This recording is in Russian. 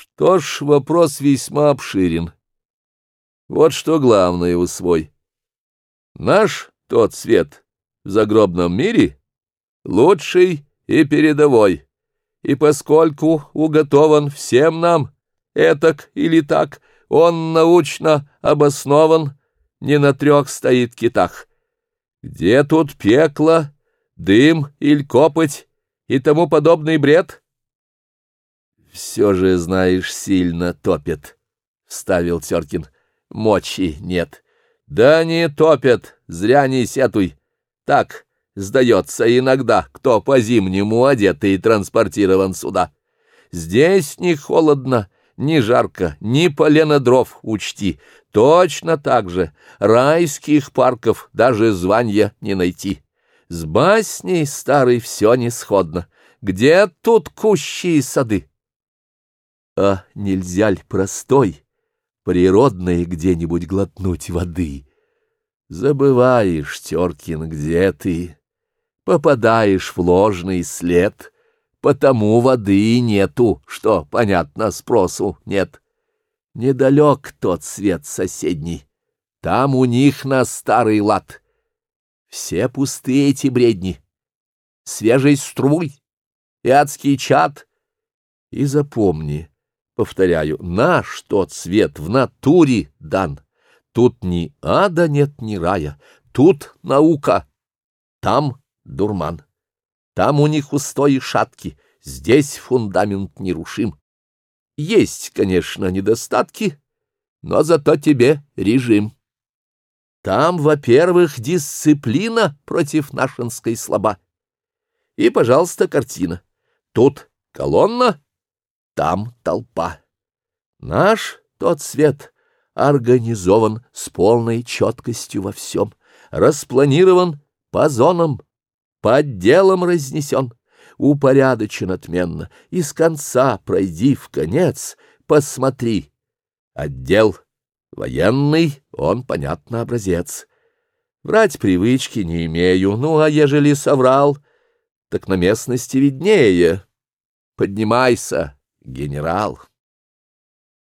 Что ж, вопрос весьма обширен. Вот что главное усвой. Наш тот свет в загробном мире лучший и передовой, и поскольку уготован всем нам, этак или так, он научно обоснован, не на трех стоит китах. Где тут пекло, дым или копоть и тому подобный бред? все же, знаешь, сильно топит, — вставил Теркин. — Мочи нет. — Да не топят, зря не сетуй. Так, сдается иногда, кто по-зимнему одет и транспортирован сюда. Здесь не холодно, не жарко, ни полено дров, учти. Точно так же райских парков даже звания не найти. С басней старой все не сходно. Где тут кущи и сады? А нельзя ль простой, природной где-нибудь глотнуть воды? Забываешь, Теркин, где ты, попадаешь в ложный след, потому воды нету, что, понятно, спросу нет. Недалек тот свет соседний, там у них на старый лад. Все пустые эти бредни, свежий струй и адский чад. И запомни, Повторяю, наш тот свет в натуре дан. Тут ни ада нет, ни рая. Тут наука, там дурман. Там у них устои шатки, здесь фундамент нерушим. Есть, конечно, недостатки, но зато тебе режим. Там, во-первых, дисциплина против нашинской слаба. И, пожалуйста, картина. Тут колонна, там толпа. Наш тот свет организован с полной четкостью во всем, распланирован по зонам, по отделам разнесен, упорядочен отменно, из конца пройди в конец, посмотри. Отдел военный, он, понятно, образец. Врать привычки не имею, ну а ежели соврал, так на местности виднее. Поднимайся, генерал.